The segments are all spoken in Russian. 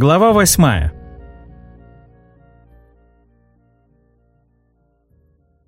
Глава 8.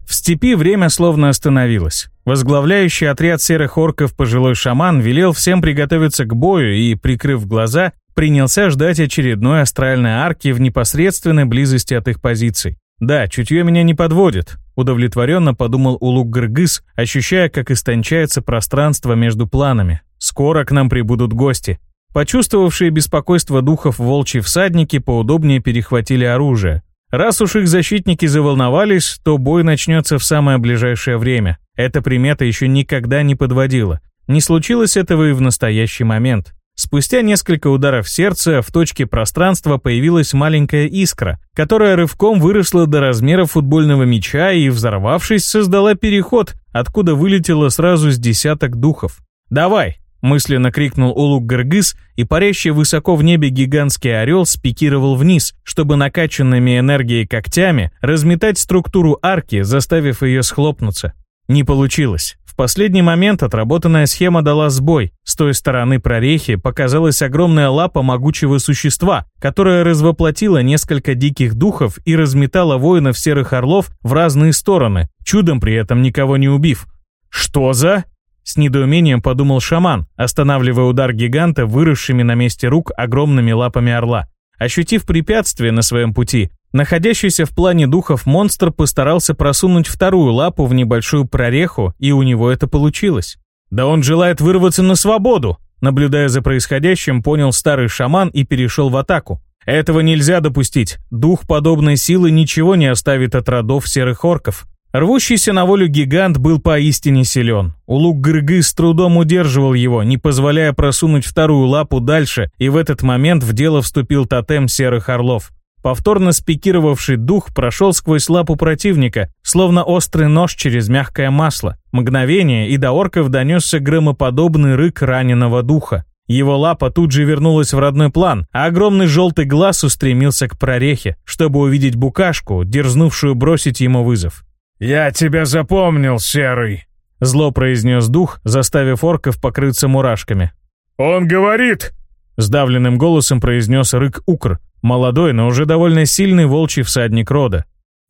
В степи время словно остановилось. Возглавляющий отряд серых орков пожилой шаман велел всем приготовиться к бою и, прикрыв глаза, принялся ждать очередной астральной арки в непосредственной близости от их позиций. Да, чутье меня не подводит, удовлетворенно подумал Улук-Гыргыз, ощущая, как истончается пространство между планами. Скоро к нам прибудут гости. Почувствовавшие беспокойство духов волчьи всадники поудобнее перехватили оружие. Раз уж их защитники заволновались, то бой начнется в самое ближайшее время. Эта примета еще никогда не подводила. Не случилось этого и в настоящий момент. Спустя несколько ударов сердца в точке пространства появилась маленькая искра, которая рывком выросла до размера футбольного мяча и, взорвавшись, создала переход, откуда вылетело сразу с десяток духов. «Давай!» — мысленно крикнул Улук Гыргыз, и парящий высоко в небе гигантский орел спикировал вниз, чтобы накачанными энергией когтями разметать структуру арки, заставив ее схлопнуться. Не получилось последний момент отработанная схема дала сбой. С той стороны прорехи показалась огромная лапа могучего существа, которая развоплотила несколько диких духов и разметала воинов серых орлов в разные стороны, чудом при этом никого не убив. «Что за...» С недоумением подумал шаман, останавливая удар гиганта выросшими на месте рук огромными лапами орла. Ощутив препятствие на своем пути, Находящийся в плане духов монстр постарался просунуть вторую лапу в небольшую прореху, и у него это получилось. «Да он желает вырваться на свободу!» Наблюдая за происходящим, понял старый шаман и перешел в атаку. Этого нельзя допустить. Дух подобной силы ничего не оставит от родов серых орков. Рвущийся на волю гигант был поистине силен. Улук Гыргы с трудом удерживал его, не позволяя просунуть вторую лапу дальше, и в этот момент в дело вступил тотем серых орлов. Повторно спикировавший дух прошел сквозь лапу противника, словно острый нож через мягкое масло. Мгновение, и до орков донесся громоподобный рык раненого духа. Его лапа тут же вернулась в родной план, а огромный желтый глаз устремился к прорехе, чтобы увидеть букашку, дерзнувшую бросить ему вызов. «Я тебя запомнил, Серый!» Зло произнес дух, заставив орков покрыться мурашками. «Он говорит!» Сдавленным голосом произнес рык Укр, Молодой, но уже довольно сильный волчий всадник рода.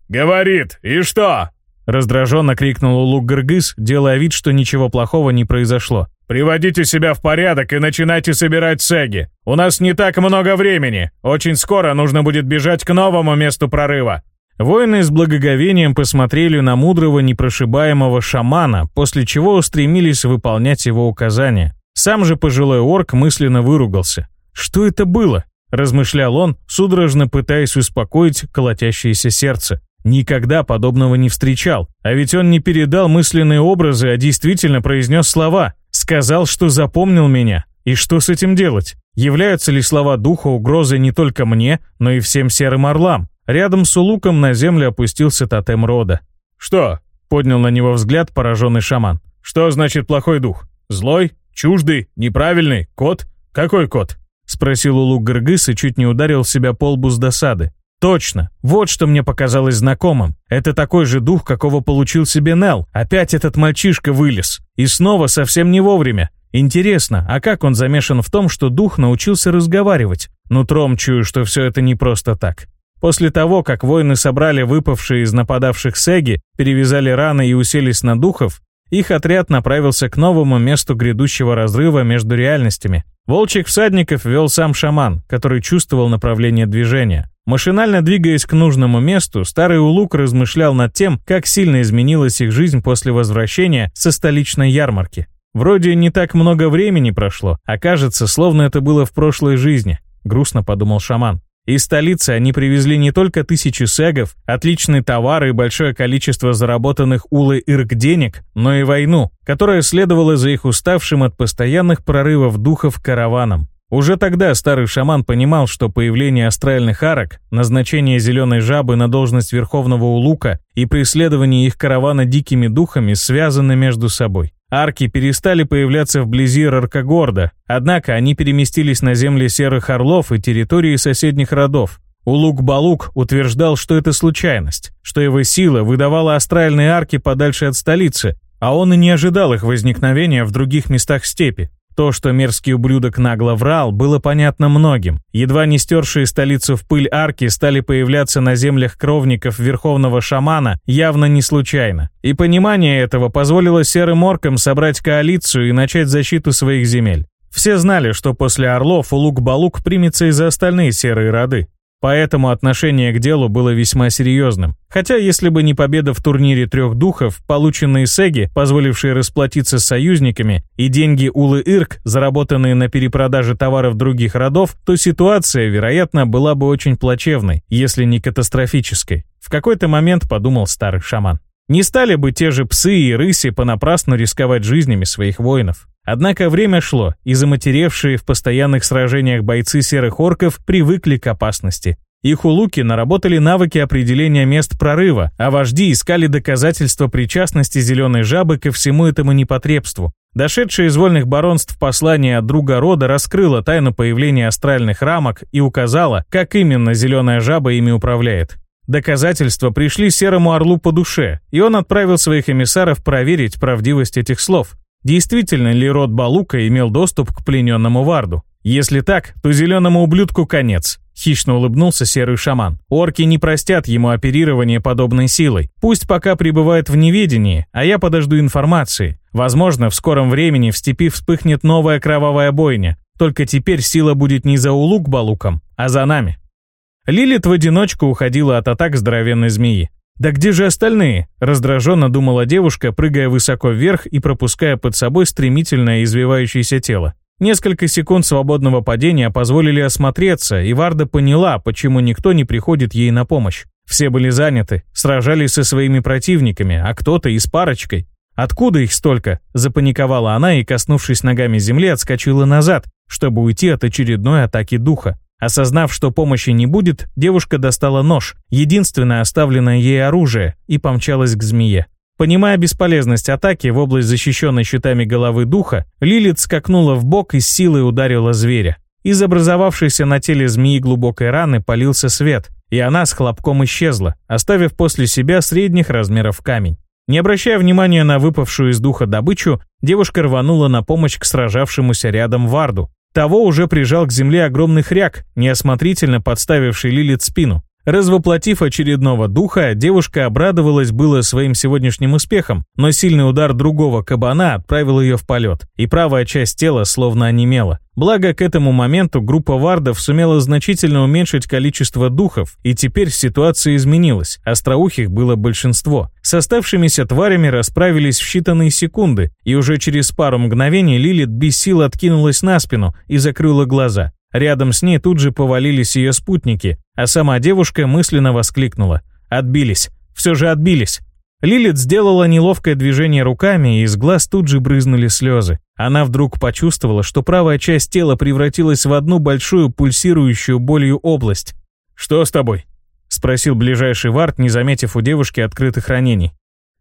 «Говорит, и что?» Раздраженно крикнул Лук Гыргыз, делая вид, что ничего плохого не произошло. «Приводите себя в порядок и начинайте собирать сеги. У нас не так много времени. Очень скоро нужно будет бежать к новому месту прорыва». Воины с благоговением посмотрели на мудрого непрошибаемого шамана, после чего устремились выполнять его указания. Сам же пожилой орк мысленно выругался. Что это было? размышлял он, судорожно пытаясь успокоить колотящееся сердце. Никогда подобного не встречал, а ведь он не передал мысленные образы, а действительно произнес слова. Сказал, что запомнил меня. И что с этим делать? Являются ли слова духа угрозой не только мне, но и всем серым орлам? Рядом с улуком на землю опустился тотем рода. «Что?» — поднял на него взгляд пораженный шаман. «Что значит плохой дух? Злой? Чуждый? Неправильный? Кот? Какой кот?» Спросил Улук Гыргыз и чуть не ударил себя по лбу с досады. Точно, вот что мне показалось знакомым. Это такой же дух, какого получил себе Нел. Опять этот мальчишка вылез. И снова совсем не вовремя. Интересно, а как он замешан в том, что дух научился разговаривать? Нутром чую, что все это не просто так. После того, как воины собрали выпавшие из нападавших сеги, перевязали раны и уселись на духов, их отряд направился к новому месту грядущего разрыва между реальностями. Волчьих всадников вел сам шаман, который чувствовал направление движения. Машинально двигаясь к нужному месту, старый Улук размышлял над тем, как сильно изменилась их жизнь после возвращения со столичной ярмарки. Вроде не так много времени прошло, а кажется, словно это было в прошлой жизни, грустно подумал шаман. Из столицы они привезли не только тысячи сегов, отличные товары и большое количество заработанных улы ирк денег, но и войну, которая следовала за их уставшим от постоянных прорывов духов караваном. Уже тогда старый шаман понимал, что появление астральных арок, назначение зеленой жабы на должность верховного улука и преследование их каравана дикими духами связаны между собой. Арки перестали появляться вблизи Раркогорда, однако они переместились на земли Серых Орлов и территории соседних родов. Улук-Балук утверждал, что это случайность, что его сила выдавала астральные арки подальше от столицы, а он и не ожидал их возникновения в других местах степи. То, что мерзкий ублюдок нагло врал, было понятно многим. Едва не стершие столицу в пыль арки стали появляться на землях кровников верховного шамана явно не случайно. И понимание этого позволило серым оркам собрать коалицию и начать защиту своих земель. Все знали, что после Орлов Улук-Балук примется и за остальные серые роды. Поэтому отношение к делу было весьма серьезным. Хотя если бы не победа в турнире трех духов, полученные Сеги, позволившие расплатиться с союзниками, и деньги Улы-Ирк, заработанные на перепродаже товаров других родов, то ситуация, вероятно, была бы очень плачевной, если не катастрофической. В какой-то момент подумал старый шаман. Не стали бы те же псы и рыси понапрасну рисковать жизнями своих воинов. Однако время шло, и заматеревшие в постоянных сражениях бойцы серых орков привыкли к опасности. Их улуки наработали навыки определения мест прорыва, а вожди искали доказательства причастности зеленой жабы ко всему этому непотребству. Дошедшее из вольных баронств послание от друга рода раскрыло тайну появления астральных рамок и указало, как именно зеленая жаба ими управляет. Доказательства пришли Серому Орлу по душе, и он отправил своих эмиссаров проверить правдивость этих слов. Действительно ли род Балука имел доступ к плененному Варду? Если так, то зеленому ублюдку конец. Хищно улыбнулся серый шаман. Орки не простят ему оперирование подобной силой. Пусть пока пребывает в неведении, а я подожду информации. Возможно, в скором времени в степи вспыхнет новая кровавая бойня. Только теперь сила будет не за улук Балуком, а за нами. Лилит в одиночку уходила от атак здоровенной змеи. «Да где же остальные?» – раздраженно думала девушка, прыгая высоко вверх и пропуская под собой стремительное извивающееся тело. Несколько секунд свободного падения позволили осмотреться, и Варда поняла, почему никто не приходит ей на помощь. Все были заняты, сражались со своими противниками, а кто-то и с парочкой. «Откуда их столько?» – запаниковала она и, коснувшись ногами земли, отскочила назад, чтобы уйти от очередной атаки духа. Осознав, что помощи не будет, девушка достала нож, единственное оставленное ей оружие, и помчалась к змее. Понимая бесполезность атаки в область защищенной щитами головы духа, Лилит скакнула в бок и с силой ударила зверя. Из образовавшейся на теле змеи глубокой раны полился свет, и она с хлопком исчезла, оставив после себя средних размеров камень. Не обращая внимания на выпавшую из духа добычу, девушка рванула на помощь к сражавшемуся рядом Варду, того уже прижал к земле огромный хряк, неосмотрительно подставивший Лилит спину. Развоплотив очередного духа, девушка обрадовалась было своим сегодняшним успехом, но сильный удар другого кабана отправил ее в полет, и правая часть тела словно онемела. Благо, к этому моменту группа вардов сумела значительно уменьшить количество духов, и теперь ситуация изменилась, остроухих было большинство. С оставшимися тварями расправились в считанные секунды, и уже через пару мгновений Лилит без сил откинулась на спину и закрыла глаза. Рядом с ней тут же повалились ее спутники, а сама девушка мысленно воскликнула. «Отбились! Все же отбились!» Лилит сделала неловкое движение руками, и из глаз тут же брызнули слезы. Она вдруг почувствовала, что правая часть тела превратилась в одну большую пульсирующую болью область. «Что с тобой?» — спросил ближайший вард, не заметив у девушки открытых ранений.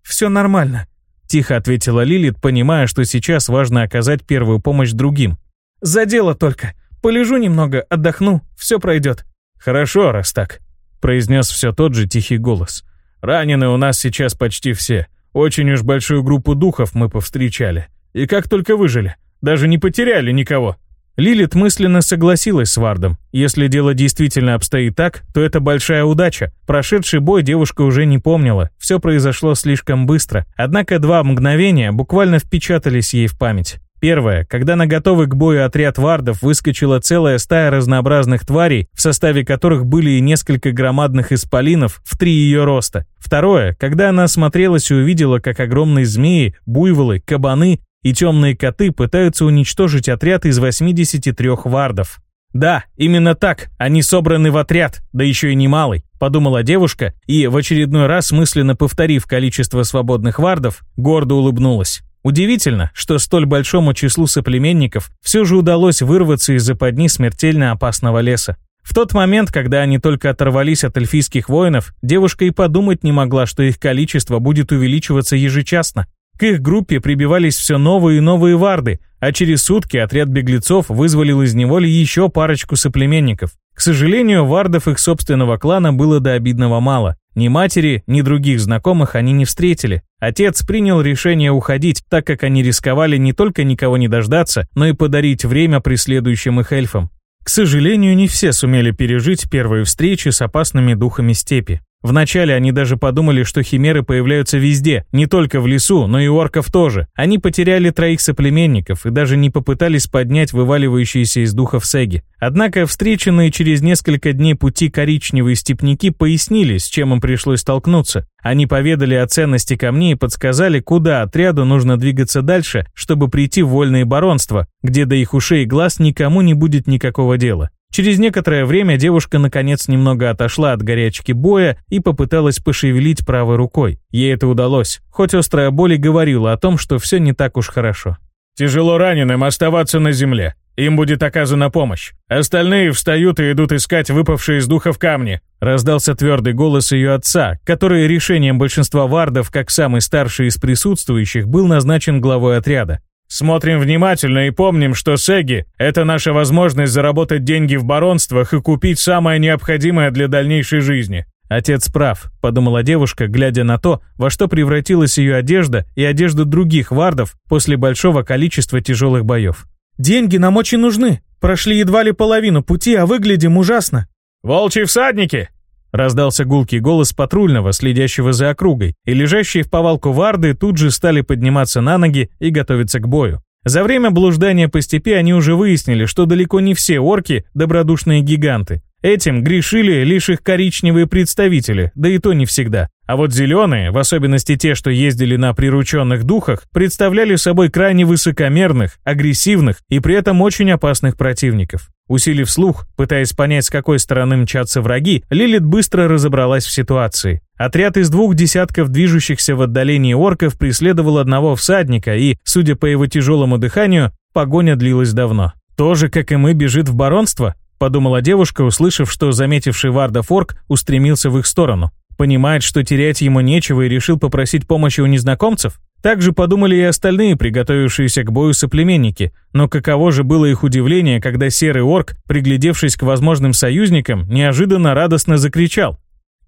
«Все нормально», — тихо ответила Лилит, понимая, что сейчас важно оказать первую помощь другим. «Задело только. Полежу немного, отдохну, все пройдет». «Хорошо, раз так», — произнес все тот же тихий голос. «Ранены у нас сейчас почти все. Очень уж большую группу духов мы повстречали. И как только выжили. Даже не потеряли никого». Лилит мысленно согласилась с Вардом. Если дело действительно обстоит так, то это большая удача. Прошедший бой девушка уже не помнила, все произошло слишком быстро. Однако два мгновения буквально впечатались ей в память. Первое. Когда на готовый к бою отряд вардов выскочила целая стая разнообразных тварей, в составе которых были и несколько громадных исполинов в три ее роста. Второе. Когда она осмотрелась и увидела, как огромные змеи, буйволы, кабаны и темные коты пытаются уничтожить отряд из 83 вардов. «Да, именно так, они собраны в отряд, да еще и немалый», подумала девушка и, в очередной раз мысленно повторив количество свободных вардов, гордо улыбнулась. Удивительно, что столь большому числу соплеменников все же удалось вырваться из западни смертельно опасного леса. В тот момент, когда они только оторвались от эльфийских воинов, девушка и подумать не могла, что их количество будет увеличиваться ежечасно. К их группе прибивались все новые и новые варды, а через сутки отряд беглецов вызволил из неволи еще парочку соплеменников. К сожалению, вардов их собственного клана было до обидного мало. Ни матери, ни других знакомых они не встретили. Отец принял решение уходить, так как они рисковали не только никого не дождаться, но и подарить время преследующим их эльфам. К сожалению, не все сумели пережить первые встречи с опасными духами степи. Вначале они даже подумали, что химеры появляются везде, не только в лесу, но и у орков тоже. Они потеряли троих соплеменников и даже не попытались поднять вываливающиеся из духов сеги. Однако встреченные через несколько дней пути коричневые степняки пояснили, с чем им пришлось столкнуться. Они поведали о ценности камней и подсказали, куда отряду нужно двигаться дальше, чтобы прийти в вольные баронства, где до их ушей и глаз никому не будет никакого дела. Через некоторое время девушка наконец немного отошла от горячки боя и попыталась пошевелить правой рукой. Ей это удалось, хоть острая боль и говорила о том, что все не так уж хорошо. «Тяжело раненым оставаться на земле. Им будет оказана помощь. Остальные встают и идут искать выпавшие из духов камни», раздался твердый голос ее отца, который решением большинства вардов, как самый старший из присутствующих, был назначен главой отряда. Смотрим внимательно и помним, что Сеги – это наша возможность заработать деньги в баронствах и купить самое необходимое для дальнейшей жизни. Отец прав, подумала девушка, глядя на то, во что превратилась ее одежда и одежда других вардов после большого количества тяжелых боев. «Деньги нам очень нужны. Прошли едва ли половину пути, а выглядим ужасно». «Волчьи всадники!» Раздался гулкий голос патрульного, следящего за округой, и лежащие в повалку варды тут же стали подниматься на ноги и готовиться к бою. За время блуждания по степи они уже выяснили, что далеко не все орки – добродушные гиганты. Этим грешили лишь их коричневые представители, да и то не всегда. А вот зеленые, в особенности те, что ездили на прирученных духах, представляли собой крайне высокомерных, агрессивных и при этом очень опасных противников. Усилив слух, пытаясь понять, с какой стороны мчатся враги, Лилит быстро разобралась в ситуации. Отряд из двух десятков движущихся в отдалении орков преследовал одного всадника и, судя по его тяжелому дыханию, погоня длилась давно. «Тоже, как и мы, бежит в баронство?» подумала девушка, услышав, что заметивший Варда Форк устремился в их сторону. Понимает, что терять ему нечего и решил попросить помощи у незнакомцев? Также подумали и остальные, приготовившиеся к бою соплеменники, но каково же было их удивление, когда серый орк, приглядевшись к возможным союзникам, неожиданно радостно закричал.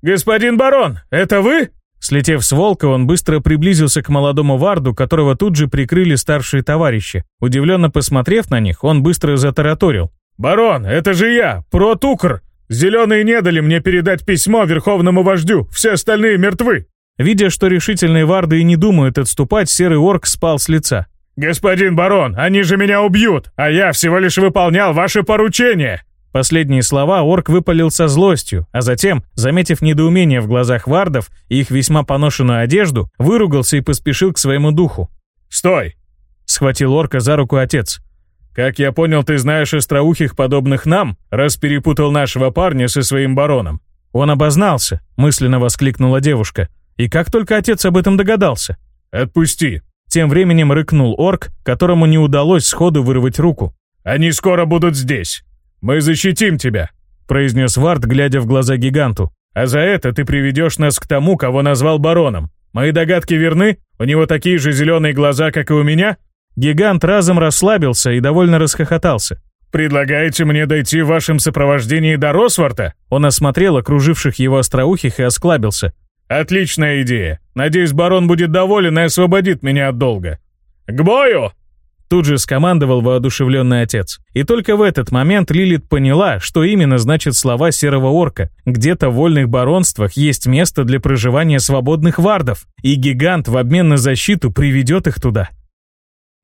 «Господин барон, это вы?» Слетев с волка, он быстро приблизился к молодому варду, которого тут же прикрыли старшие товарищи. Удивленно посмотрев на них, он быстро затараторил. «Барон, это же я, Протукр! Зеленые не дали мне передать письмо верховному вождю, все остальные мертвы!» Видя, что решительные варды и не думают отступать, серый орк спал с лица. «Господин барон, они же меня убьют, а я всего лишь выполнял ваше поручение!» Последние слова орк выпалил со злостью, а затем, заметив недоумение в глазах вардов и их весьма поношенную одежду, выругался и поспешил к своему духу. «Стой!» — схватил орка за руку отец. «Как я понял, ты знаешь остроухих, подобных нам, раз перепутал нашего парня со своим бароном». «Он обознался», — мысленно воскликнула девушка. «И как только отец об этом догадался?» «Отпусти». Тем временем рыкнул орк, которому не удалось сходу вырвать руку. «Они скоро будут здесь. Мы защитим тебя», — произнес Вард, глядя в глаза гиганту. «А за это ты приведешь нас к тому, кого назвал бароном. Мои догадки верны? У него такие же зеленые глаза, как и у меня?» Гигант разом расслабился и довольно расхохотался. «Предлагаете мне дойти в вашем сопровождении до Росварта?» Он осмотрел окруживших его остроухих и осклабился. «Отличная идея. Надеюсь, барон будет доволен и освободит меня от долга. К бою!» Тут же скомандовал воодушевленный отец. И только в этот момент Лилит поняла, что именно значат слова серого орка. Где-то в вольных баронствах есть место для проживания свободных вардов, и гигант в обмен на защиту приведет их туда.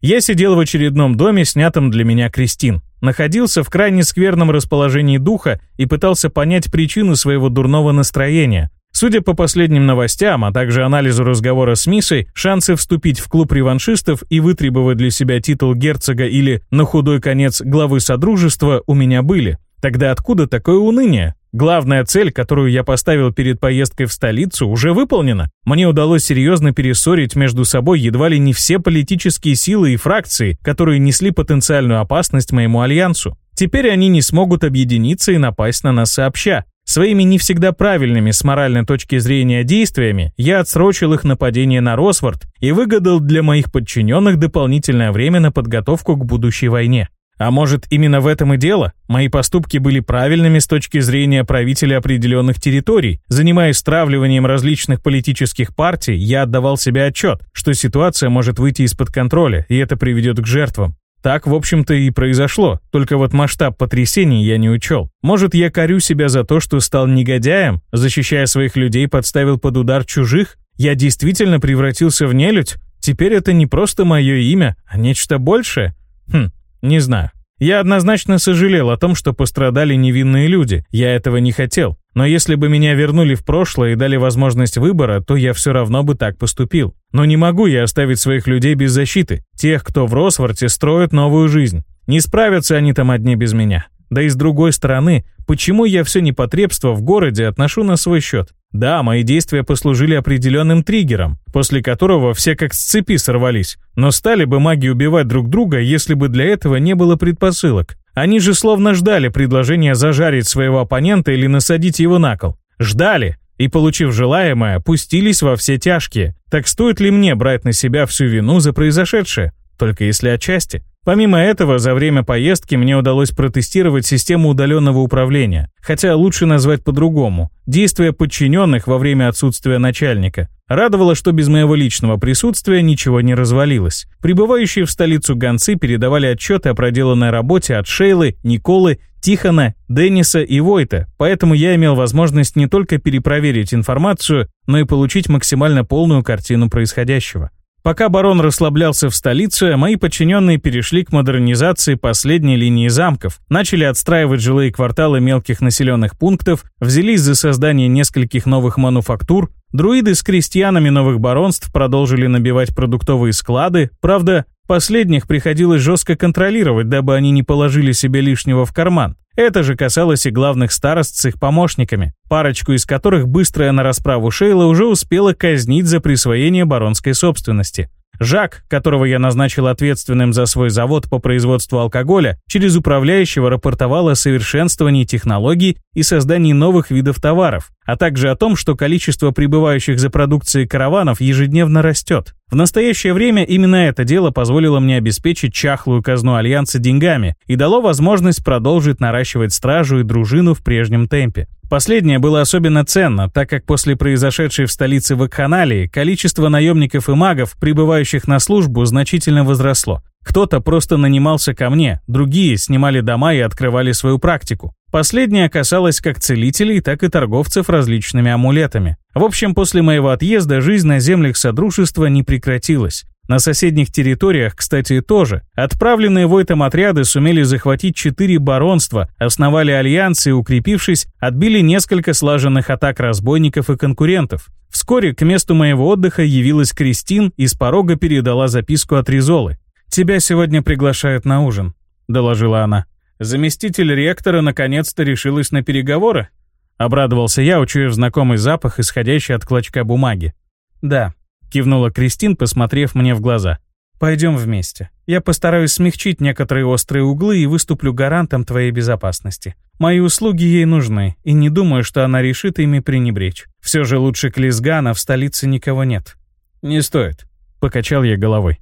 Я сидел в очередном доме, снятом для меня Кристин. Находился в крайне скверном расположении духа и пытался понять причину своего дурного настроения. Судя по последним новостям, а также анализу разговора с Мисой, шансы вступить в клуб реваншистов и вытребовать для себя титул герцога или, на худой конец, главы Содружества у меня были. Тогда откуда такое уныние? Главная цель, которую я поставил перед поездкой в столицу, уже выполнена. Мне удалось серьезно перессорить между собой едва ли не все политические силы и фракции, которые несли потенциальную опасность моему альянсу. Теперь они не смогут объединиться и напасть на нас сообща. Своими не всегда правильными с моральной точки зрения действиями я отсрочил их нападение на Росфорд и выгадал для моих подчиненных дополнительное время на подготовку к будущей войне. А может, именно в этом и дело? Мои поступки были правильными с точки зрения правителя определенных территорий. Занимаясь стравливанием различных политических партий, я отдавал себе отчет, что ситуация может выйти из-под контроля, и это приведет к жертвам. Так, в общем-то, и произошло, только вот масштаб потрясений я не учел. Может, я корю себя за то, что стал негодяем, защищая своих людей, подставил под удар чужих? Я действительно превратился в нелюдь? Теперь это не просто мое имя, а нечто большее? Хм, не знаю. Я однозначно сожалел о том, что пострадали невинные люди. Я этого не хотел. Но если бы меня вернули в прошлое и дали возможность выбора, то я все равно бы так поступил. Но не могу я оставить своих людей без защиты. Тех, кто в Росворте строит новую жизнь. Не справятся они там одни без меня. Да и с другой стороны, почему я все непотребство в городе отношу на свой счет? Да, мои действия послужили определенным триггером, после которого все как с цепи сорвались. Но стали бы маги убивать друг друга, если бы для этого не было предпосылок. Они же словно ждали предложения зажарить своего оппонента или насадить его на кол. Ждали, и, получив желаемое, пустились во все тяжкие. Так стоит ли мне брать на себя всю вину за произошедшее? Только если отчасти. Помимо этого, за время поездки мне удалось протестировать систему удаленного управления, хотя лучше назвать по-другому – действия подчиненных во время отсутствия начальника. Радовало, что без моего личного присутствия ничего не развалилось. Прибывающие в столицу гонцы передавали отчеты о проделанной работе от Шейлы, Николы, Тихона, Денниса и Войта, поэтому я имел возможность не только перепроверить информацию, но и получить максимально полную картину происходящего. Пока барон расслаблялся в столице, мои подчиненные перешли к модернизации последней линии замков, начали отстраивать жилые кварталы мелких населенных пунктов, взялись за создание нескольких новых мануфактур, друиды с крестьянами новых баронств продолжили набивать продуктовые склады, правда, последних приходилось жестко контролировать, дабы они не положили себе лишнего в карман. Это же касалось и главных старост с их помощниками, парочку из которых быстрая на расправу Шейла уже успела казнить за присвоение баронской собственности. Жак, которого я назначил ответственным за свой завод по производству алкоголя, через управляющего рапортовал о совершенствовании технологий и создании новых видов товаров, а также о том, что количество прибывающих за продукцией караванов ежедневно растет. В настоящее время именно это дело позволило мне обеспечить чахлую казну Альянса деньгами и дало возможность продолжить наращивать стражу и дружину в прежнем темпе. Последнее было особенно ценно, так как после произошедшей в столице вакханалии количество наемников и магов, прибывающих на службу, значительно возросло. Кто-то просто нанимался ко мне, другие снимали дома и открывали свою практику. Последнее касалось как целителей, так и торговцев различными амулетами. В общем, после моего отъезда жизнь на землях Содружества не прекратилась. На соседних территориях, кстати, тоже. Отправленные Войтом отряды сумели захватить четыре баронства, основали альянсы и, укрепившись, отбили несколько слаженных атак разбойников и конкурентов. Вскоре к месту моего отдыха явилась Кристин и с порога передала записку от Ризолы. «Тебя сегодня приглашают на ужин», — доложила она. «Заместитель ректора наконец-то решилась на переговоры?» Обрадовался я, учуяв знакомый запах, исходящий от клочка бумаги. «Да», Кивнула Кристин, посмотрев мне в глаза. «Пойдем вместе. Я постараюсь смягчить некоторые острые углы и выступлю гарантом твоей безопасности. Мои услуги ей нужны, и не думаю, что она решит ими пренебречь. Все же лучше Клизгана в столице никого нет». «Не стоит», — покачал я головой.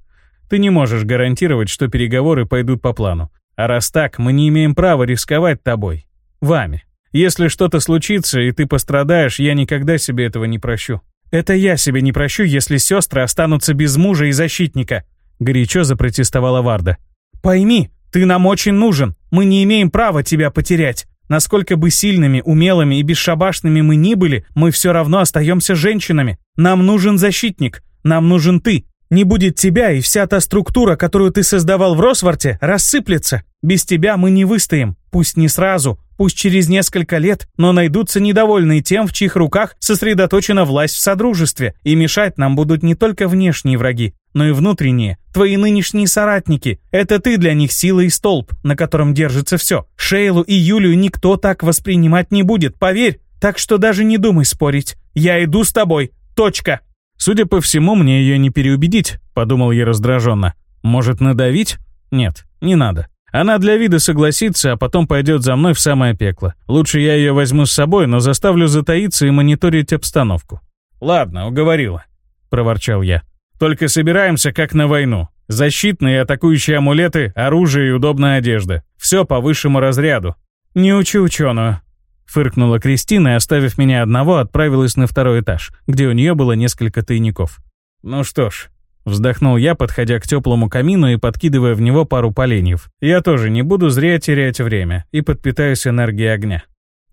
«Ты не можешь гарантировать, что переговоры пойдут по плану. А раз так, мы не имеем права рисковать тобой. Вами. Если что-то случится, и ты пострадаешь, я никогда себе этого не прощу. «Это я себе не прощу, если сестры останутся без мужа и защитника», — горячо запротестовала Варда. «Пойми, ты нам очень нужен, мы не имеем права тебя потерять. Насколько бы сильными, умелыми и бесшабашными мы ни были, мы все равно остаемся женщинами. Нам нужен защитник, нам нужен ты. Не будет тебя, и вся та структура, которую ты создавал в Росварте, рассыплется. Без тебя мы не выстоим, пусть не сразу, Пусть через несколько лет, но найдутся недовольные тем, в чьих руках сосредоточена власть в Содружестве, и мешать нам будут не только внешние враги, но и внутренние, твои нынешние соратники. Это ты для них сила и столб, на котором держится все. Шейлу и Юлию никто так воспринимать не будет, поверь. Так что даже не думай спорить. Я иду с тобой. Точка. Судя по всему, мне ее не переубедить, подумал я раздраженно. Может, надавить? Нет, не надо. Она для вида согласится, а потом пойдет за мной в самое пекло. Лучше я ее возьму с собой, но заставлю затаиться и мониторить обстановку». «Ладно, уговорила», — проворчал я. «Только собираемся как на войну. Защитные атакующие амулеты, оружие и удобная одежда. Все по высшему разряду». «Не учу ученую», — фыркнула Кристина и, оставив меня одного, отправилась на второй этаж, где у нее было несколько тайников. «Ну что ж, Вздохнул я, подходя к теплому камину и подкидывая в него пару поленьев. Я тоже не буду зря терять время и подпитаюсь энергией огня.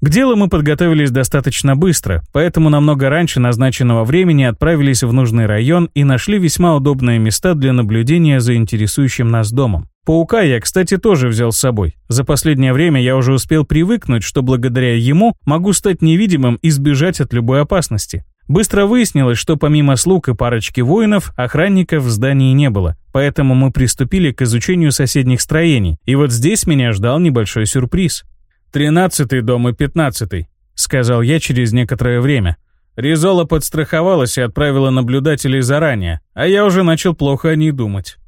К делу мы подготовились достаточно быстро, поэтому намного раньше назначенного времени отправились в нужный район и нашли весьма удобные места для наблюдения за интересующим нас домом. Паука я, кстати, тоже взял с собой. За последнее время я уже успел привыкнуть, что благодаря ему могу стать невидимым и сбежать от любой опасности. Быстро выяснилось, что помимо слуг и парочки воинов, охранников в здании не было, поэтому мы приступили к изучению соседних строений, и вот здесь меня ждал небольшой сюрприз. «Тринадцатый дом и пятнадцатый», — сказал я через некоторое время. Ризола подстраховалась и отправила наблюдателей заранее, а я уже начал плохо о ней думать.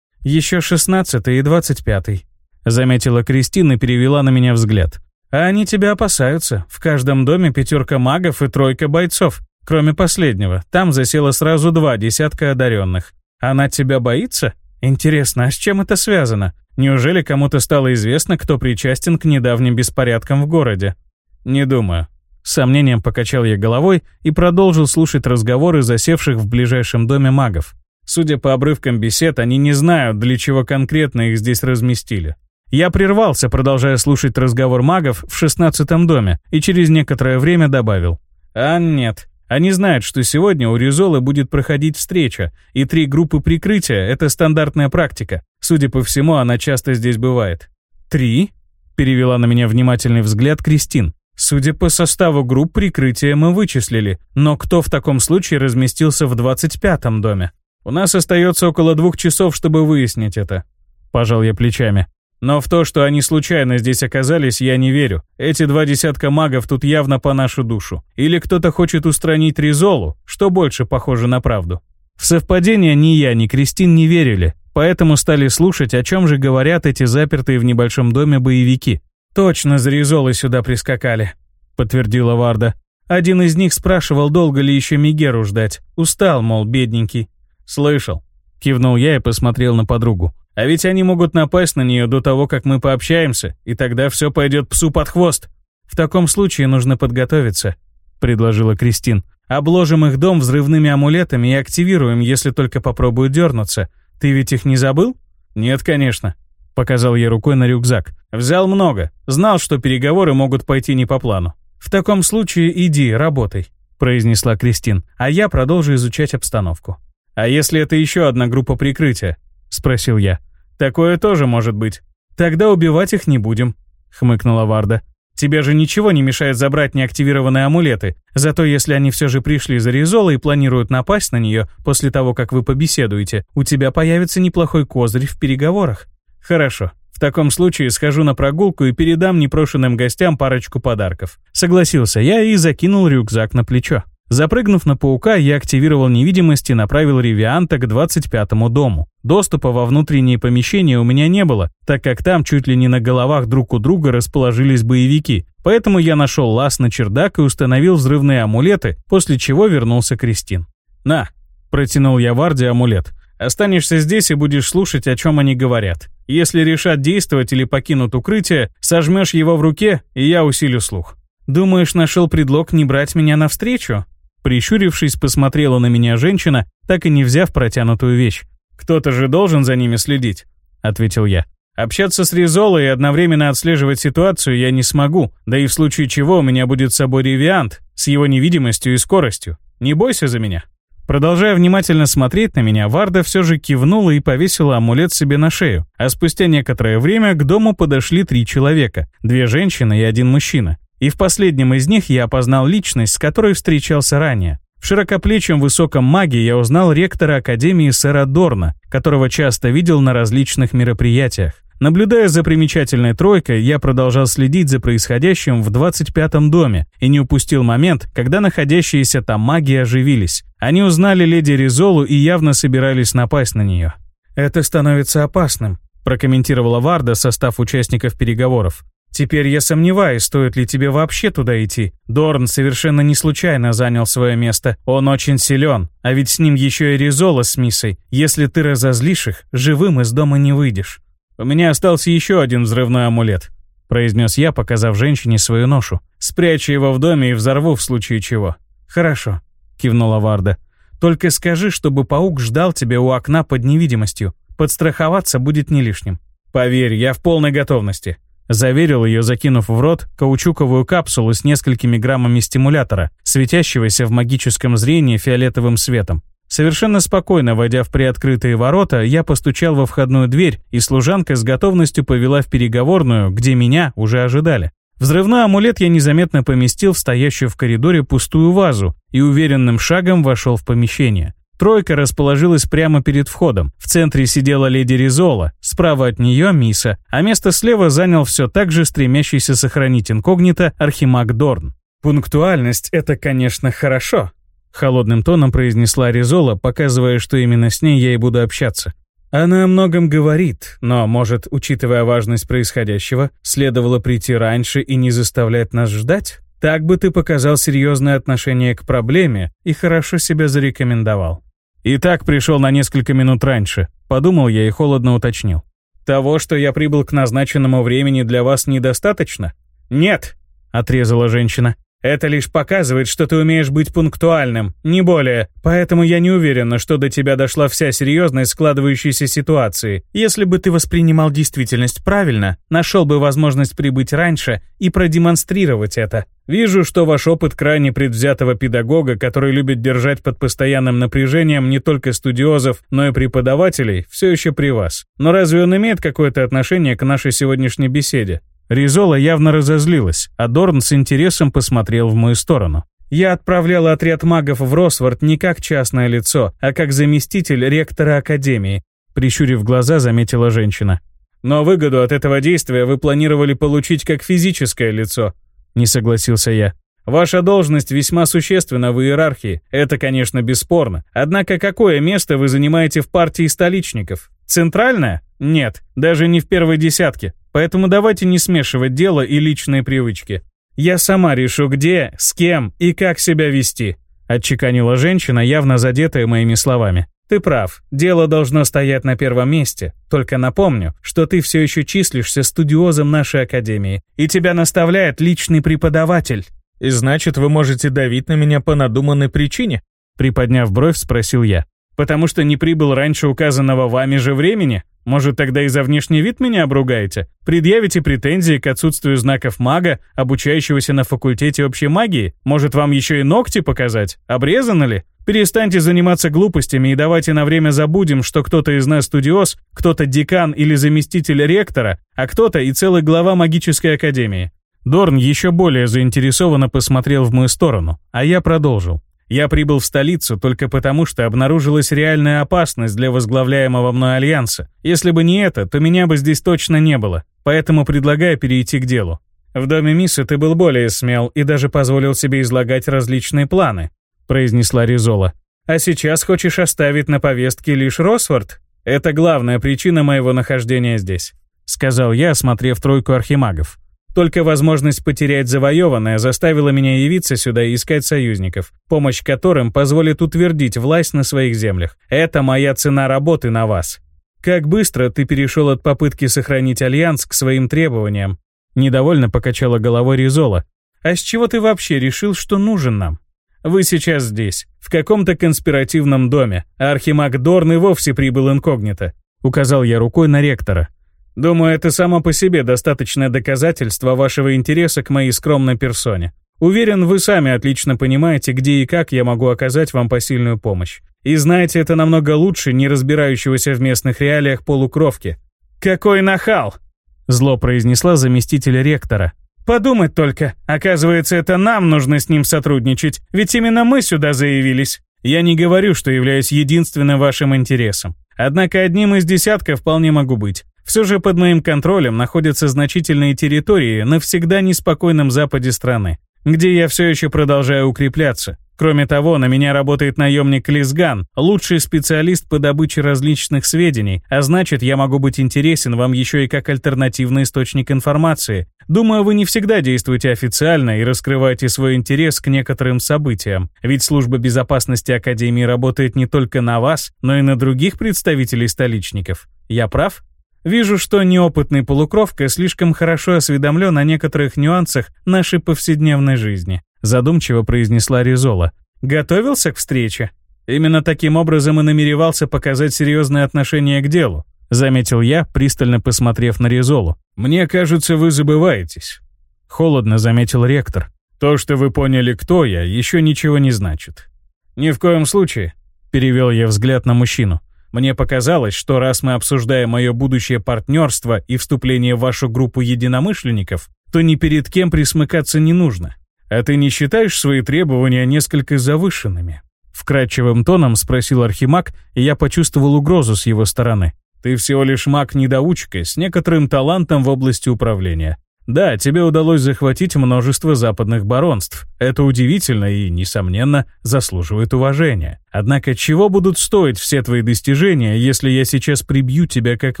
«Еще шестнадцатый и двадцать пятый», — заметила Кристина и перевела на меня взгляд. «А они тебя опасаются. В каждом доме пятерка магов и тройка бойцов. Кроме последнего, там засело сразу два десятка одаренных. Она тебя боится? Интересно, а с чем это связано? Неужели кому-то стало известно, кто причастен к недавним беспорядкам в городе? Не думаю. С сомнением покачал я головой и продолжил слушать разговоры засевших в ближайшем доме магов. Судя по обрывкам бесед, они не знают, для чего конкретно их здесь разместили. Я прервался, продолжая слушать разговор магов в шестнадцатом доме, и через некоторое время добавил. «А нет, они знают, что сегодня у Ризолы будет проходить встреча, и три группы прикрытия — это стандартная практика. Судя по всему, она часто здесь бывает. «Три?» — перевела на меня внимательный взгляд Кристин. «Судя по составу групп прикрытия мы вычислили, но кто в таком случае разместился в 25-м доме? У нас остается около двух часов, чтобы выяснить это». Пожал я плечами. Но в то, что они случайно здесь оказались, я не верю. Эти два десятка магов тут явно по нашу душу. Или кто-то хочет устранить Ризолу, что больше похоже на правду. В совпадение ни я, ни Кристин не верили, поэтому стали слушать, о чем же говорят эти запертые в небольшом доме боевики. «Точно за Ризолой сюда прискакали», — подтвердила Варда. Один из них спрашивал, долго ли еще Мигеру ждать. Устал, мол, бедненький. «Слышал». Кивнул я и посмотрел на подругу. А ведь они могут напасть на нее до того, как мы пообщаемся, и тогда все пойдет псу под хвост. В таком случае нужно подготовиться, предложила Кристин. Обложим их дом взрывными амулетами и активируем, если только попробуют дернуться. Ты ведь их не забыл? Нет, конечно. Показал я рукой на рюкзак. Взял много. Знал, что переговоры могут пойти не по плану. В таком случае иди, работай, произнесла Кристин, а я продолжу изучать обстановку. А если это еще одна группа прикрытия? спросил я. «Такое тоже может быть. Тогда убивать их не будем», — хмыкнула Варда. «Тебе же ничего не мешает забрать неактивированные амулеты, зато если они все же пришли за Ризола и планируют напасть на нее после того, как вы побеседуете, у тебя появится неплохой козырь в переговорах». «Хорошо. В таком случае схожу на прогулку и передам непрошенным гостям парочку подарков». Согласился я и закинул рюкзак на плечо. Запрыгнув на паука, я активировал невидимость и направил Ревианта к 25-му дому. Доступа во внутренние помещения у меня не было, так как там чуть ли не на головах друг у друга расположились боевики. Поэтому я нашел лаз на чердак и установил взрывные амулеты, после чего вернулся Кристин. «На!» – протянул я Варде амулет. «Останешься здесь и будешь слушать, о чем они говорят. Если решат действовать или покинут укрытие, сожмешь его в руке, и я усилю слух». «Думаешь, нашел предлог не брать меня навстречу?» Прищурившись, посмотрела на меня женщина, так и не взяв протянутую вещь. «Кто-то же должен за ними следить», — ответил я. «Общаться с Ризолой и одновременно отслеживать ситуацию я не смогу, да и в случае чего у меня будет с собой Ревиант с его невидимостью и скоростью. Не бойся за меня». Продолжая внимательно смотреть на меня, Варда все же кивнула и повесила амулет себе на шею, а спустя некоторое время к дому подошли три человека, две женщины и один мужчина. И в последнем из них я опознал личность, с которой встречался ранее. В широкоплечем высоком маге я узнал ректора Академии сэра Дорна, которого часто видел на различных мероприятиях. Наблюдая за примечательной тройкой, я продолжал следить за происходящим в 25-м доме и не упустил момент, когда находящиеся там маги оживились. Они узнали леди Ризолу и явно собирались напасть на нее. «Это становится опасным», прокомментировала Варда состав участников переговоров. Теперь я сомневаюсь, стоит ли тебе вообще туда идти. Дорн совершенно не случайно занял свое место. Он очень силен, а ведь с ним еще и Ризола с Миссой. Если ты разозлишь их, живым из дома не выйдешь. У меня остался еще один взрывной амулет, произнес я, показав женщине свою ношу. Спрячу его в доме и взорву в случае чего. Хорошо, кивнула Варда. Только скажи, чтобы паук ждал тебя у окна под невидимостью. Подстраховаться будет не лишним. Поверь, я в полной готовности. Заверил ее, закинув в рот каучуковую капсулу с несколькими граммами стимулятора, светящегося в магическом зрении фиолетовым светом. Совершенно спокойно, войдя в приоткрытые ворота, я постучал во входную дверь, и служанка с готовностью повела в переговорную, где меня уже ожидали. Взрывной амулет я незаметно поместил в стоящую в коридоре пустую вазу и уверенным шагом вошел в помещение. Тройка расположилась прямо перед входом. В центре сидела леди Ризола, справа от нее Миса, а место слева занял все так же стремящийся сохранить инкогнито Архимаг Дорн. «Пунктуальность — это, конечно, хорошо», — холодным тоном произнесла Ризола, показывая, что именно с ней я и буду общаться. Она о многом говорит, но, может, учитывая важность происходящего, следовало прийти раньше и не заставлять нас ждать? Так бы ты показал серьезное отношение к проблеме и хорошо себя зарекомендовал. И так пришел на несколько минут раньше, подумал я и холодно уточнил. Того, что я прибыл к назначенному времени, для вас недостаточно? Нет, отрезала женщина. Это лишь показывает, что ты умеешь быть пунктуальным, не более. Поэтому я не уверена, что до тебя дошла вся серьезность складывающейся ситуации. Если бы ты воспринимал действительность правильно, нашел бы возможность прибыть раньше и продемонстрировать это. Вижу, что ваш опыт крайне предвзятого педагога, который любит держать под постоянным напряжением не только студиозов, но и преподавателей, все еще при вас. Но разве он имеет какое-то отношение к нашей сегодняшней беседе? Ризола явно разозлилась, а Дорн с интересом посмотрел в мою сторону. «Я отправлял отряд магов в Росфорд не как частное лицо, а как заместитель ректора Академии», прищурив глаза, заметила женщина. «Но выгоду от этого действия вы планировали получить как физическое лицо», не согласился я. Ваша должность весьма существенна в иерархии, это, конечно, бесспорно. Однако какое место вы занимаете в партии столичников? Центральное? Нет, даже не в первой десятке. Поэтому давайте не смешивать дело и личные привычки. Я сама решу, где, с кем и как себя вести», — отчеканила женщина, явно задетая моими словами. «Ты прав, дело должно стоять на первом месте. Только напомню, что ты все еще числишься студиозом нашей академии, и тебя наставляет личный преподаватель». «И значит, вы можете давить на меня по надуманной причине?» Приподняв бровь, спросил я. «Потому что не прибыл раньше указанного вами же времени?» Может, тогда и за внешний вид меня обругаете? Предъявите претензии к отсутствию знаков мага, обучающегося на факультете общей магии? Может, вам еще и ногти показать? Обрезаны ли? Перестаньте заниматься глупостями и давайте на время забудем, что кто-то из нас студиоз, кто-то декан или заместитель ректора, а кто-то и целый глава магической академии. Дорн еще более заинтересованно посмотрел в мою сторону, а я продолжил. Я прибыл в столицу только потому, что обнаружилась реальная опасность для возглавляемого мной альянса. Если бы не это, то меня бы здесь точно не было. Поэтому предлагаю перейти к делу. В доме Миссы ты был более смел и даже позволил себе излагать различные планы, произнесла Ризола. А сейчас хочешь оставить на повестке лишь Росфорд? Это главная причина моего нахождения здесь, сказал я, осмотрев тройку архимагов. Только возможность потерять завоеванное заставила меня явиться сюда и искать союзников, помощь которым позволит утвердить власть на своих землях. Это моя цена работы на вас. Как быстро ты перешел от попытки сохранить альянс к своим требованиям? Недовольно покачала головой Ризола. А с чего ты вообще решил, что нужен нам? Вы сейчас здесь, в каком-то конспиративном доме, а Архимаг Дорн и вовсе прибыл инкогнито. Указал я рукой на ректора. Думаю, это само по себе достаточное доказательство вашего интереса к моей скромной персоне. Уверен, вы сами отлично понимаете, где и как я могу оказать вам посильную помощь. И знаете это намного лучше не разбирающегося в местных реалиях полукровки. «Какой нахал!» — зло произнесла заместитель ректора. «Подумать только, оказывается, это нам нужно с ним сотрудничать, ведь именно мы сюда заявились. Я не говорю, что являюсь единственным вашим интересом. Однако одним из десятка вполне могу быть. Все же под моим контролем находятся значительные территории на всегда неспокойном западе страны, где я все еще продолжаю укрепляться. Кроме того, на меня работает наемник Лизган, лучший специалист по добыче различных сведений, а значит, я могу быть интересен вам еще и как альтернативный источник информации. Думаю, вы не всегда действуете официально и раскрываете свой интерес к некоторым событиям, ведь служба безопасности Академии работает не только на вас, но и на других представителей столичников. Я прав? Вижу, что неопытный полукровка слишком хорошо осведомлен о некоторых нюансах нашей повседневной жизни задумчиво произнесла Ризола. Готовился к встрече? Именно таким образом и намеревался показать серьезное отношение к делу, заметил я, пристально посмотрев на Ризолу. Мне кажется, вы забываетесь. Холодно заметил ректор. То, что вы поняли, кто я, еще ничего не значит. Ни в коем случае, перевел я взгляд на мужчину. Мне показалось, что раз мы обсуждаем мое будущее партнерство и вступление в вашу группу единомышленников, то ни перед кем присмыкаться не нужно. «А ты не считаешь свои требования несколько завышенными?» Вкрадчивым тоном спросил Архимаг, и я почувствовал угрозу с его стороны. «Ты всего лишь маг-недоучка с некоторым талантом в области управления. Да, тебе удалось захватить множество западных баронств. Это удивительно и, несомненно, заслуживает уважения. Однако чего будут стоить все твои достижения, если я сейчас прибью тебя как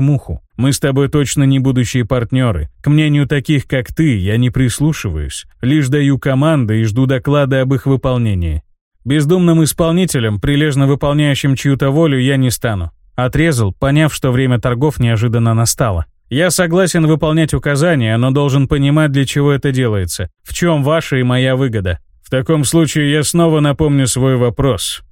муху? Мы с тобой точно не будущие партнеры. К мнению таких, как ты, я не прислушиваюсь. Лишь даю команды и жду доклада об их выполнении. Бездумным исполнителем, прилежно выполняющим чью-то волю, я не стану. Отрезал, поняв, что время торгов неожиданно настало. Я согласен выполнять указания, но должен понимать, для чего это делается. В чем ваша и моя выгода? В таком случае я снова напомню свой вопрос.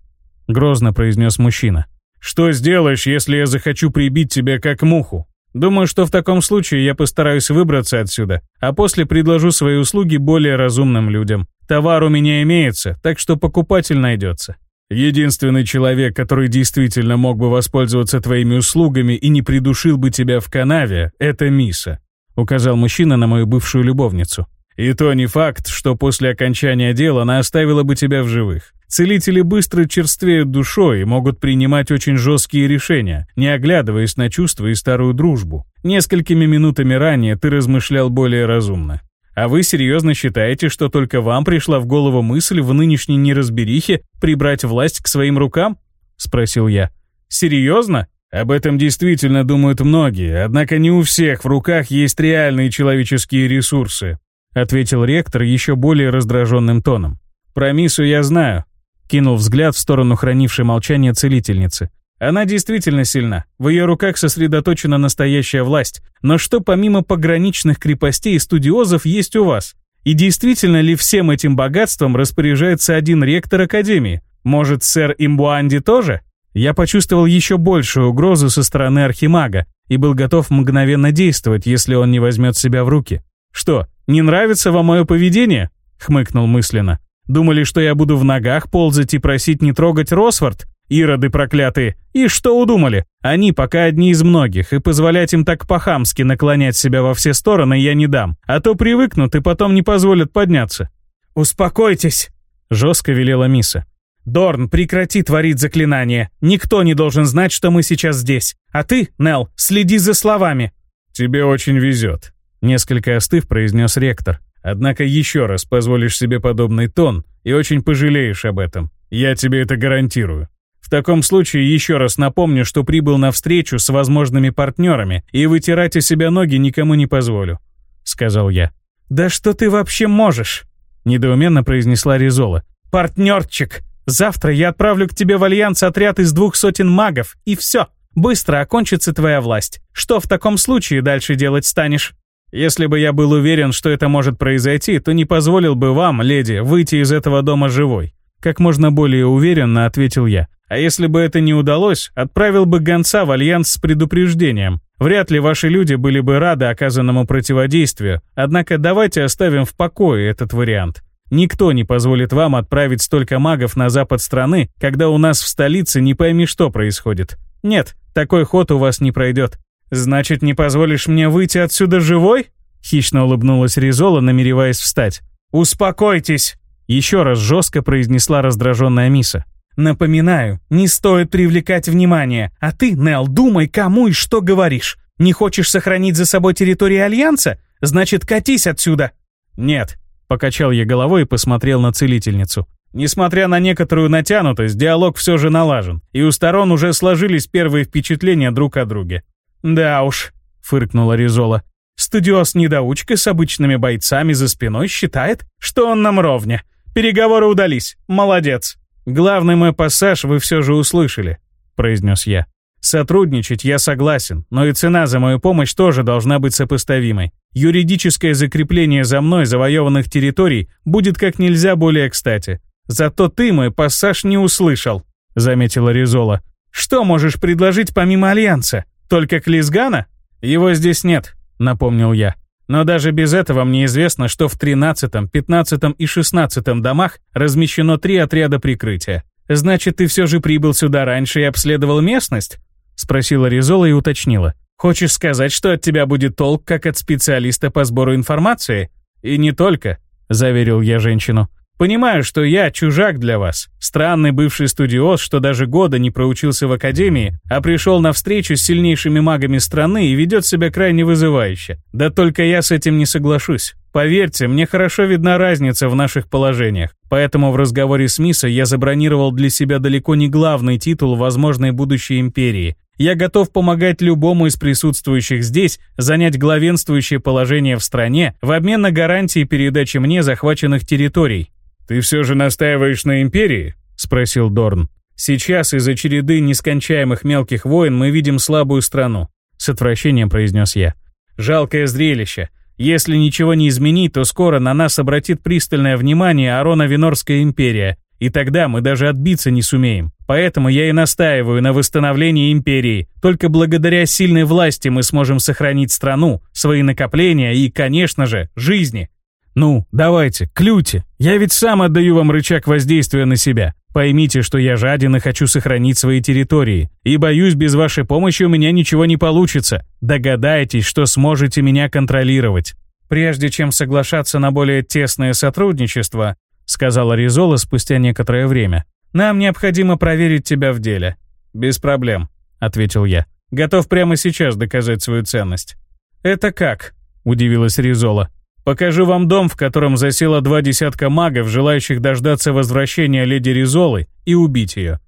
Грозно произнес мужчина. Что сделаешь, если я захочу прибить тебя как муху? Думаю, что в таком случае я постараюсь выбраться отсюда, а после предложу свои услуги более разумным людям. Товар у меня имеется, так что покупатель найдется. Единственный человек, который действительно мог бы воспользоваться твоими услугами и не придушил бы тебя в канаве, это Миса», — указал мужчина на мою бывшую любовницу. «И то не факт, что после окончания дела она оставила бы тебя в живых. Целители быстро черствеют душой и могут принимать очень жесткие решения, не оглядываясь на чувства и старую дружбу. Несколькими минутами ранее ты размышлял более разумно. А вы серьезно считаете, что только вам пришла в голову мысль в нынешней неразберихе прибрать власть к своим рукам? Спросил я. Серьезно? Об этом действительно думают многие, однако не у всех в руках есть реальные человеческие ресурсы, ответил ректор еще более раздраженным тоном. Про Мису я знаю. Кинул взгляд в сторону хранившей молчание целительницы. Она действительно сильна. В ее руках сосредоточена настоящая власть. Но что помимо пограничных крепостей и студиозов есть у вас? И действительно ли всем этим богатством распоряжается один ректор Академии? Может, сэр Имбуанди тоже? Я почувствовал еще большую угрозу со стороны Архимага и был готов мгновенно действовать, если он не возьмет себя в руки. «Что, не нравится вам мое поведение?» — хмыкнул мысленно. «Думали, что я буду в ногах ползать и просить не трогать Росфорд? Ироды проклятые. И что удумали? Они пока одни из многих, и позволять им так по-хамски наклонять себя во все стороны я не дам. А то привыкнут и потом не позволят подняться. «Успокойтесь!» — жестко велела Миса. «Дорн, прекрати творить заклинания. Никто не должен знать, что мы сейчас здесь. А ты, Нел, следи за словами». «Тебе очень везет», — несколько остыв произнес ректор. «Однако еще раз позволишь себе подобный тон и очень пожалеешь об этом. Я тебе это гарантирую». В таком случае еще раз напомню, что прибыл на встречу с возможными партнерами и вытирать из себя ноги никому не позволю», — сказал я. «Да что ты вообще можешь?» — недоуменно произнесла Ризола. «Партнерчик! Завтра я отправлю к тебе в Альянс отряд из двух сотен магов, и все. Быстро окончится твоя власть. Что в таком случае дальше делать станешь?» «Если бы я был уверен, что это может произойти, то не позволил бы вам, леди, выйти из этого дома живой». Как можно более уверенно ответил я. А если бы это не удалось, отправил бы гонца в альянс с предупреждением. Вряд ли ваши люди были бы рады оказанному противодействию, однако давайте оставим в покое этот вариант. Никто не позволит вам отправить столько магов на запад страны, когда у нас в столице не пойми что происходит. Нет, такой ход у вас не пройдет. Значит, не позволишь мне выйти отсюда живой? Хищно улыбнулась Ризола, намереваясь встать. «Успокойтесь!» Еще раз жестко произнесла раздраженная Миса. Напоминаю, не стоит привлекать внимание, а ты, Нел, думай, кому и что говоришь. Не хочешь сохранить за собой территорию Альянса? Значит, катись отсюда. Нет, покачал я головой и посмотрел на целительницу. Несмотря на некоторую натянутость, диалог все же налажен, и у сторон уже сложились первые впечатления друг о друге. «Да уж», — фыркнула Ризола, «студиоз-недоучка с обычными бойцами за спиной считает, что он нам ровня. Переговоры удались. Молодец». «Главный мой пассаж вы все же услышали», — произнес я. Сотрудничать я согласен, но и цена за мою помощь тоже должна быть сопоставимой. Юридическое закрепление за мной завоеванных территорий будет как нельзя более кстати. Зато ты мой пассаж не услышал, заметила Ризола. Что можешь предложить помимо Альянса? Только Клизгана? Его здесь нет, напомнил я. Но даже без этого мне известно, что в 13, 15 и 16 домах размещено три отряда прикрытия. Значит, ты все же прибыл сюда раньше и обследовал местность? — спросила Ризола и уточнила. «Хочешь сказать, что от тебя будет толк, как от специалиста по сбору информации?» «И не только», — заверил я женщину. «Понимаю, что я чужак для вас. Странный бывший студиоз, что даже года не проучился в академии, а пришел на встречу с сильнейшими магами страны и ведет себя крайне вызывающе. Да только я с этим не соглашусь. Поверьте, мне хорошо видна разница в наших положениях. Поэтому в разговоре с Мисой я забронировал для себя далеко не главный титул возможной будущей империи, я готов помогать любому из присутствующих здесь занять главенствующее положение в стране в обмен на гарантии передачи мне захваченных территорий. «Ты все же настаиваешь на империи?» — спросил Дорн. «Сейчас из-за череды нескончаемых мелких войн мы видим слабую страну», — с отвращением произнес я. «Жалкое зрелище. Если ничего не изменить, то скоро на нас обратит пристальное внимание Арона-Винорская империя, и тогда мы даже отбиться не сумеем. Поэтому я и настаиваю на восстановлении империи. Только благодаря сильной власти мы сможем сохранить страну, свои накопления и, конечно же, жизни. Ну, давайте, клюйте. Я ведь сам отдаю вам рычаг воздействия на себя. Поймите, что я жаден и хочу сохранить свои территории. И боюсь, без вашей помощи у меня ничего не получится. Догадайтесь, что сможете меня контролировать. Прежде чем соглашаться на более тесное сотрудничество, сказала Ризола спустя некоторое время, нам необходимо проверить тебя в деле». «Без проблем», — ответил я. «Готов прямо сейчас доказать свою ценность». «Это как?» — удивилась Ризола. «Покажу вам дом, в котором засело два десятка магов, желающих дождаться возвращения леди Ризолы и убить ее.